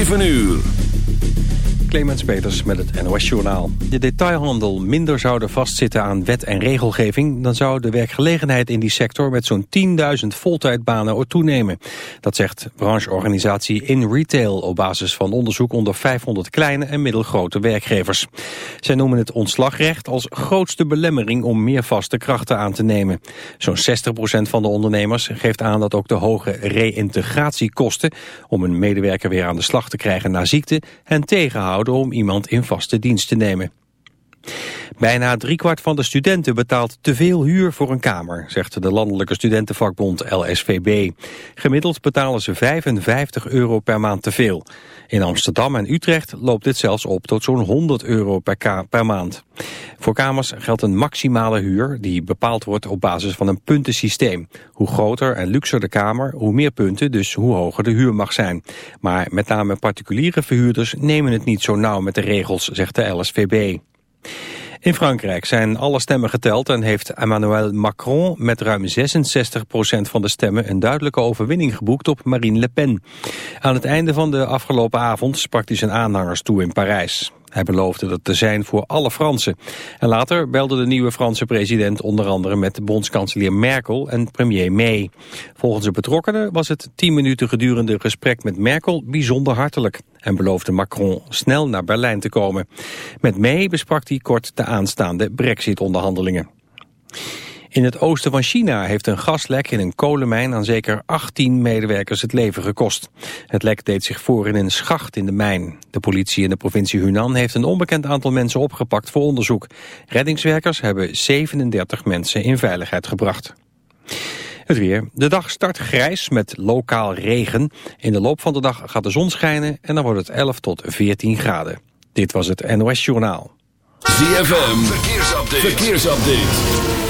7 uur. Clemens Peters met het NOS Journaal. De detailhandel minder zouden vastzitten aan wet en regelgeving... dan zou de werkgelegenheid in die sector met zo'n 10.000 voltijdbanen toenemen. Dat zegt brancheorganisatie In Retail op basis van onderzoek onder 500 kleine en middelgrote werkgevers. Zij noemen het ontslagrecht als grootste belemmering om meer vaste krachten aan te nemen. Zo'n 60% van de ondernemers geeft aan dat ook de hoge reïntegratiekosten... om een medewerker weer aan de slag te krijgen na ziekte en tegenhouden om iemand in vaste dienst te nemen. Bijna driekwart van de studenten betaalt te veel huur voor een kamer, zegt de landelijke studentenvakbond LSVB. Gemiddeld betalen ze 55 euro per maand te veel. In Amsterdam en Utrecht loopt dit zelfs op tot zo'n 100 euro per, per maand. Voor kamers geldt een maximale huur die bepaald wordt op basis van een puntensysteem. Hoe groter en luxer de kamer, hoe meer punten, dus hoe hoger de huur mag zijn. Maar met name particuliere verhuurders nemen het niet zo nauw met de regels, zegt de LSVB. In Frankrijk zijn alle stemmen geteld en heeft Emmanuel Macron met ruim 66% van de stemmen een duidelijke overwinning geboekt op Marine Le Pen. Aan het einde van de afgelopen avond sprak hij zijn aanhangers toe in Parijs. Hij beloofde dat te zijn voor alle Fransen. En later belde de nieuwe Franse president onder andere met bondskanselier Merkel en premier May. Volgens de betrokkenen was het tien minuten gedurende gesprek met Merkel bijzonder hartelijk. En beloofde Macron snel naar Berlijn te komen. Met May besprak hij kort de aanstaande brexit-onderhandelingen. In het oosten van China heeft een gaslek in een kolenmijn aan zeker 18 medewerkers het leven gekost. Het lek deed zich voor in een schacht in de mijn. De politie in de provincie Hunan heeft een onbekend aantal mensen opgepakt voor onderzoek. Reddingswerkers hebben 37 mensen in veiligheid gebracht. Het weer. De dag start grijs met lokaal regen. In de loop van de dag gaat de zon schijnen en dan wordt het 11 tot 14 graden. Dit was het NOS Journaal. ZFM. Verkeersupdate. Verkeersupdate.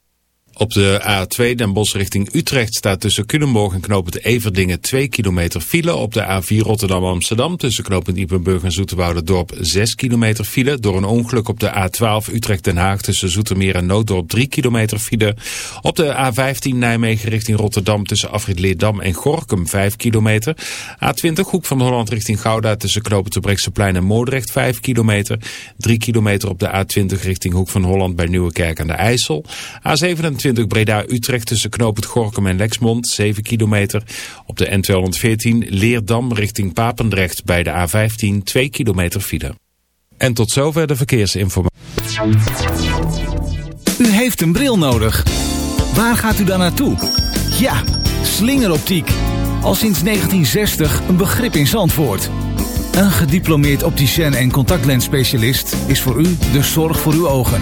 Op de A2 Den Bosch richting Utrecht staat tussen Culemborg en knooppunt Everdingen 2 kilometer file. Op de A4 Rotterdam-Amsterdam tussen knooppunt Ippenburg en Dorp 6 kilometer file. Door een ongeluk op de A12 Utrecht-Den Haag tussen Zoetermeer en Nooddorp 3 kilometer file. Op de A15 Nijmegen richting Rotterdam tussen Afrit Leerdam en Gorkum 5 kilometer. A20 Hoek van Holland richting Gouda tussen knooppunt Brechtseplein en Moordrecht 5 kilometer. 3 kilometer op de A20 richting Hoek van Holland bij Nieuwekerk aan de IJssel. A27 Breda-Utrecht tussen Knoop Gorkum en Lexmond, 7 kilometer. Op de N214 Leerdam richting Papendrecht bij de A15, 2 kilometer file. En tot zover de verkeersinformatie. U heeft een bril nodig. Waar gaat u dan naartoe? Ja, slingeroptiek. Al sinds 1960 een begrip in Zandvoort. Een gediplomeerd opticien en contactlensspecialist is voor u de zorg voor uw ogen.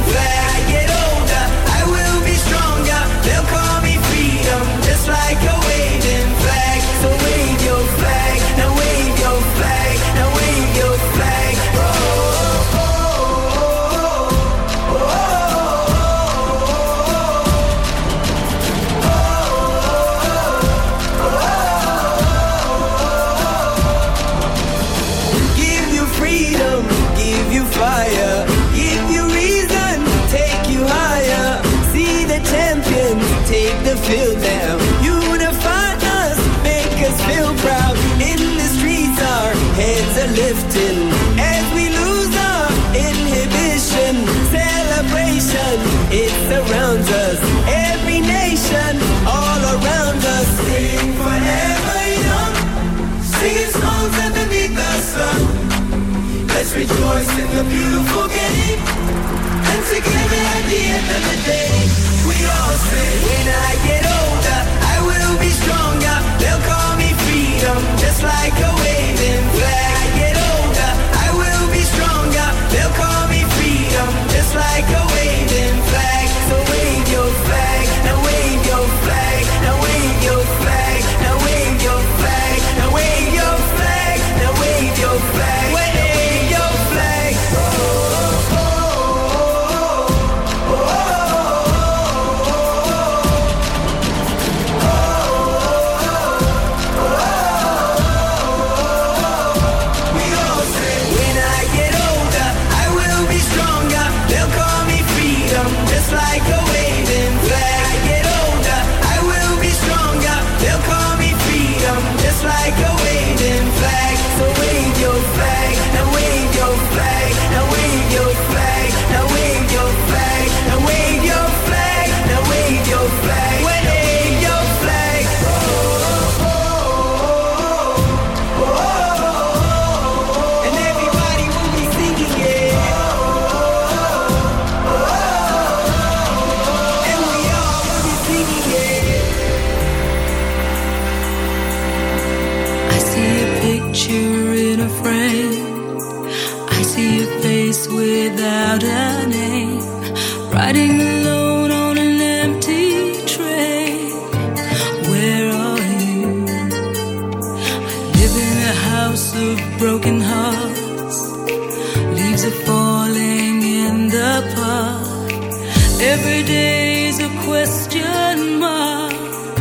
Let's rejoice in the beautiful game. And together at the end of the day We all say When I get older I will be stronger. They'll call me freedom Just like a waving flag. I get older I will be stronger. They'll call me freedom Just like a Every day's a question mark.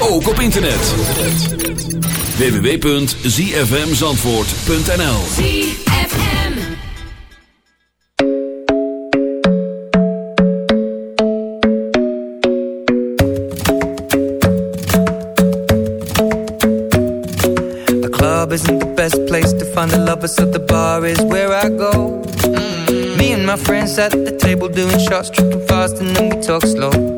Ook op internet. www.zfmzandvoort.nl ZFM. The club isn't the best place to find the lovers, so the bar is where I go. Mm. Me and my friends at the table doing shots, tripping fast, and then we talk slow.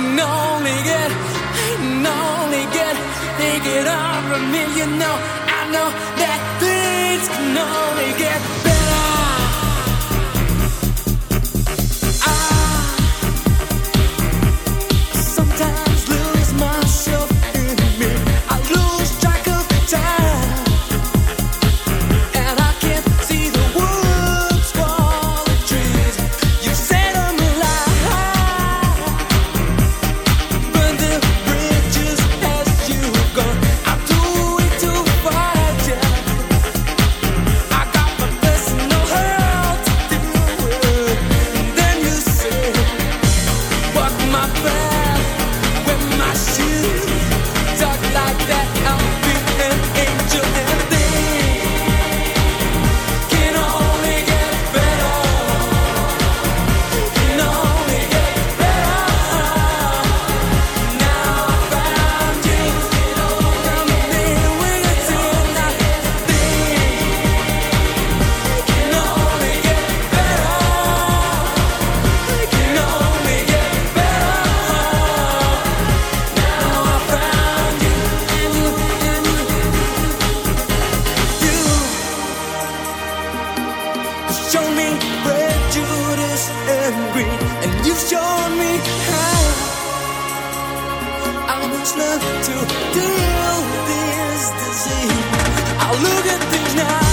Hating only get, hating only get, they get over me. You know, I know that things can only get better. showed me how I must learn to deal with this disease. I look at things now.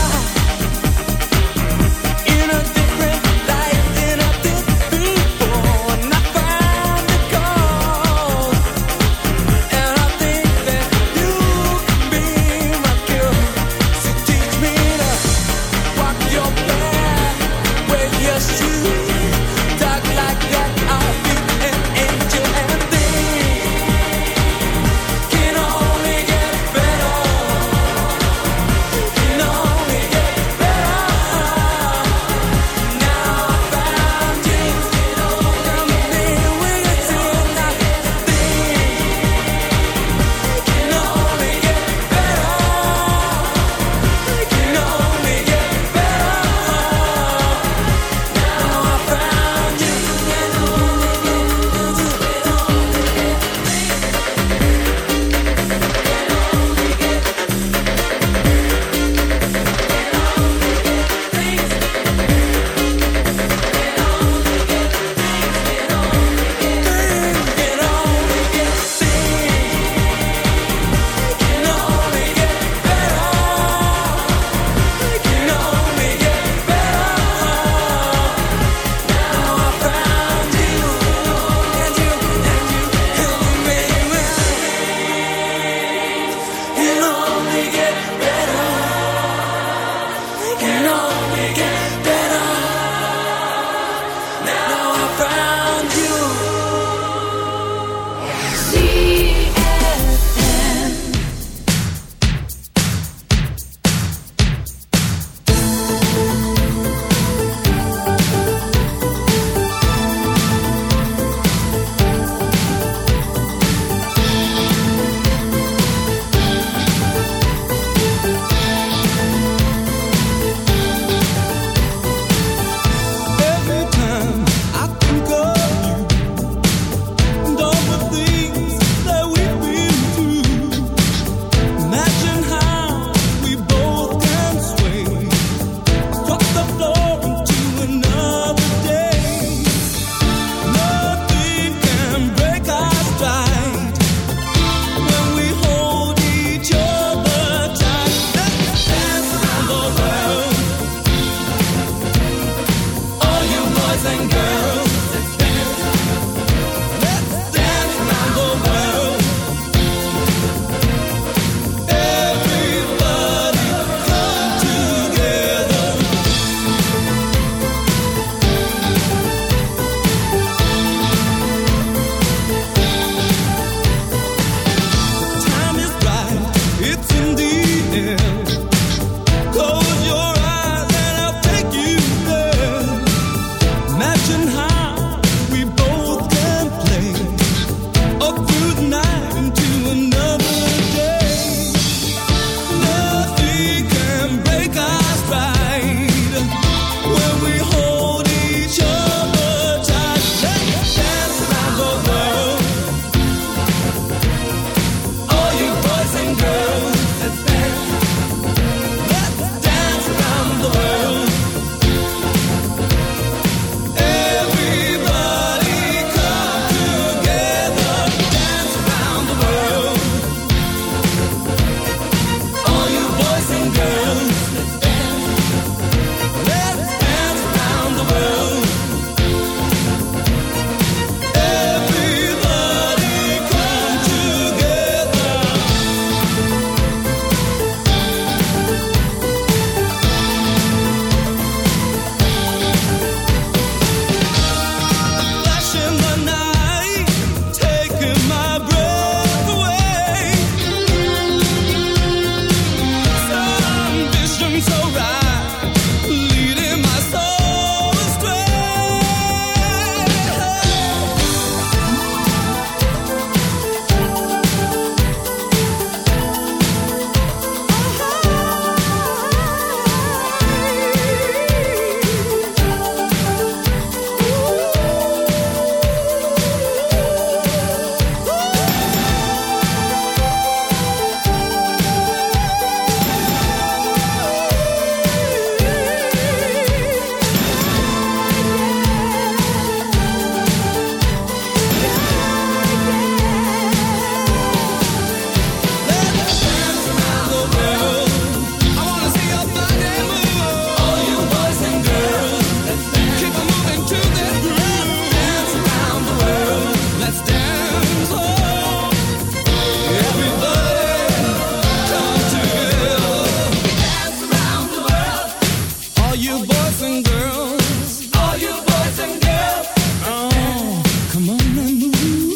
you.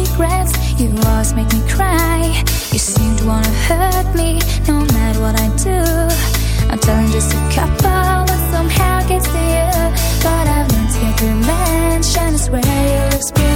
regrets. You always make me cry. You seem to wanna hurt me No matter what I do. I'm telling just a couple But somehow gets to you. But I've learned to get through mention I swear you experience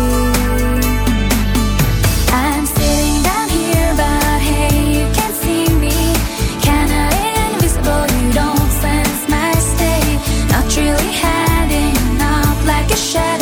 shadow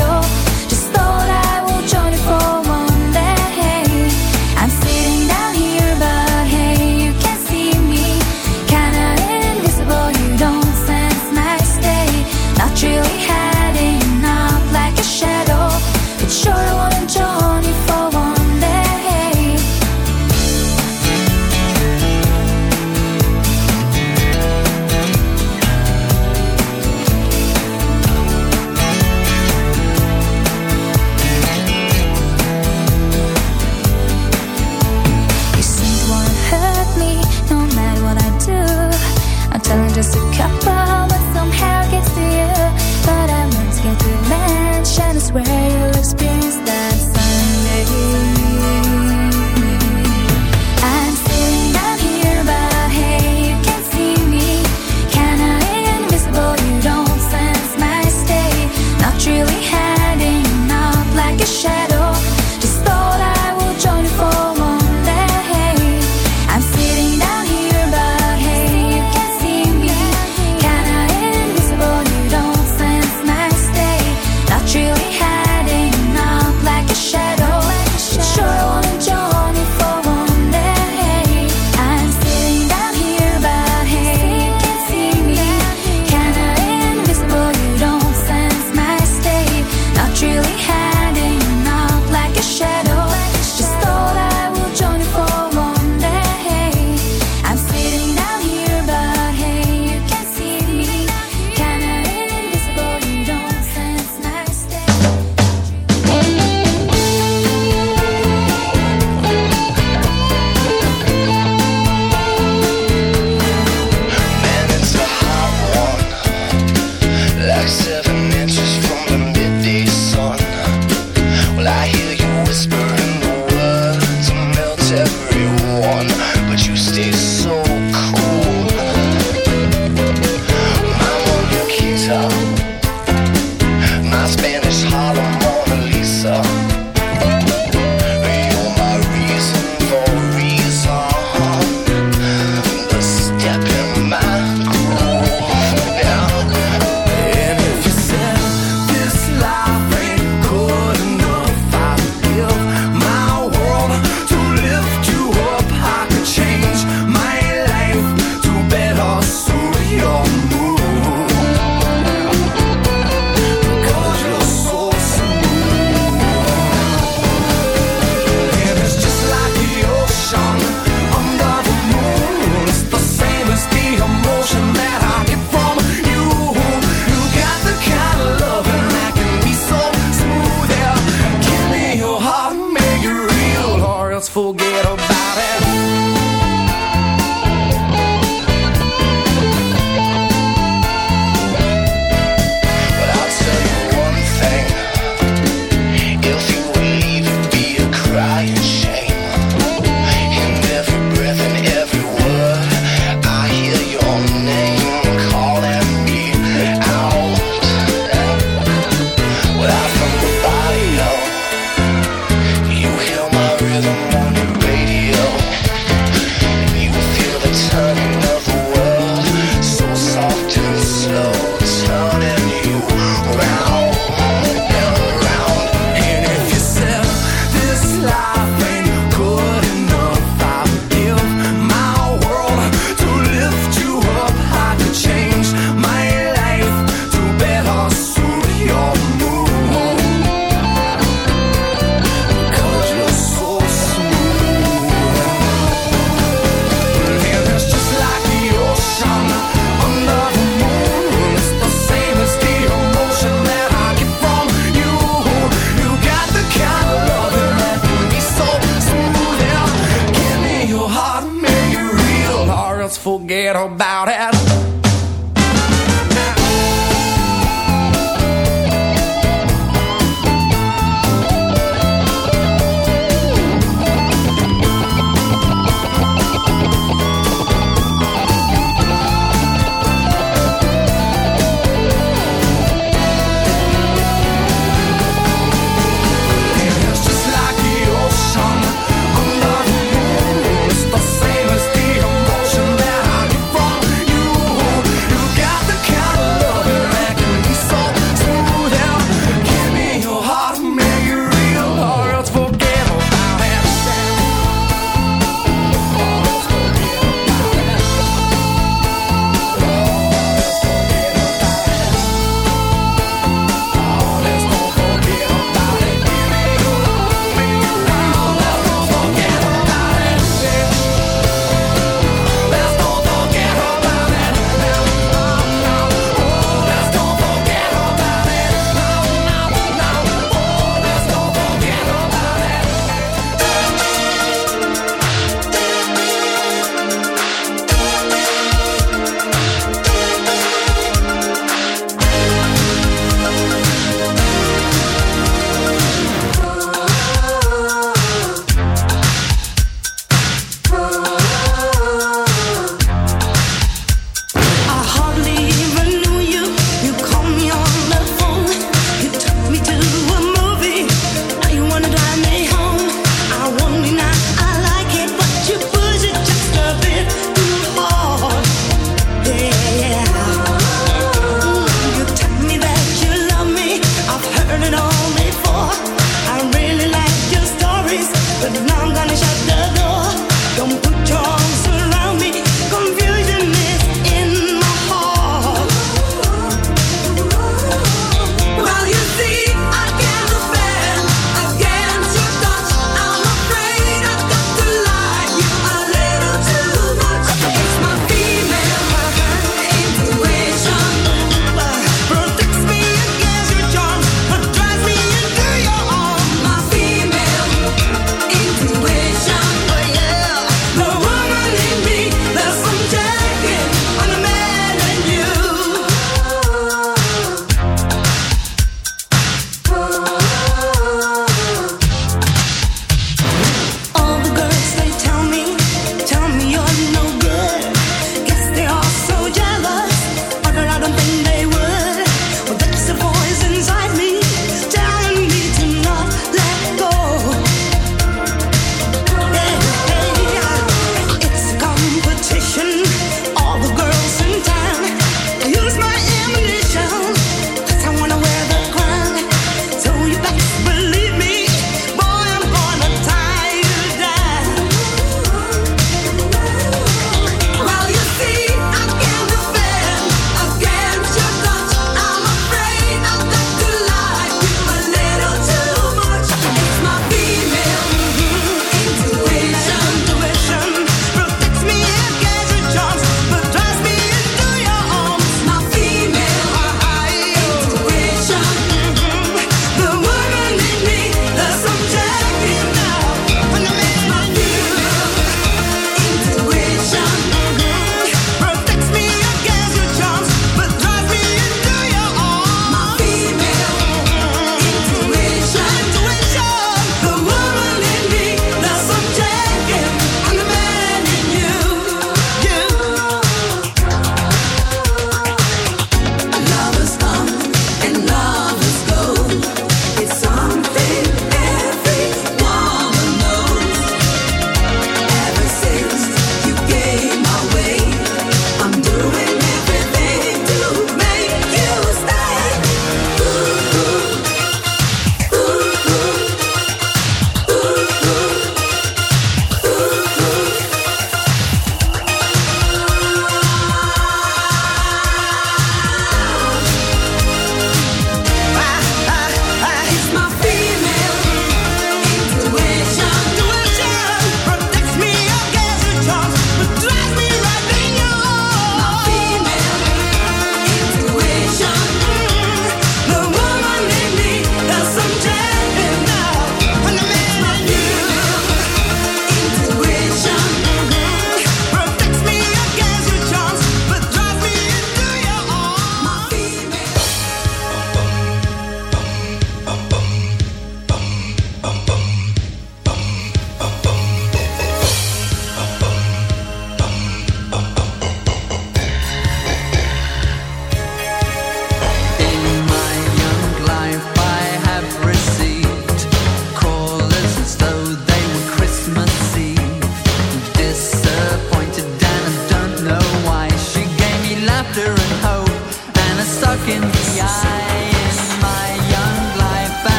forget about it.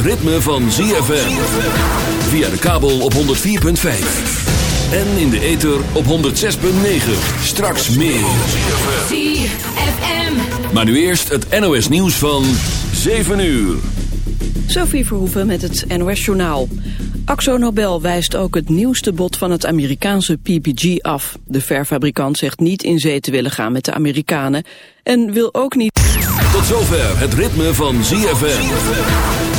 het ritme van ZFM. Via de kabel op 104.5. En in de ether op 106.9. Straks meer. ZFM. Maar nu eerst het NOS nieuws van 7 uur. Sophie Verhoeven met het NOS Journaal. Axo Nobel wijst ook het nieuwste bod van het Amerikaanse PPG af. De verfabrikant zegt niet in zee te willen gaan met de Amerikanen... en wil ook niet... Tot zover het ritme van ZFM.